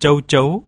châu chấu.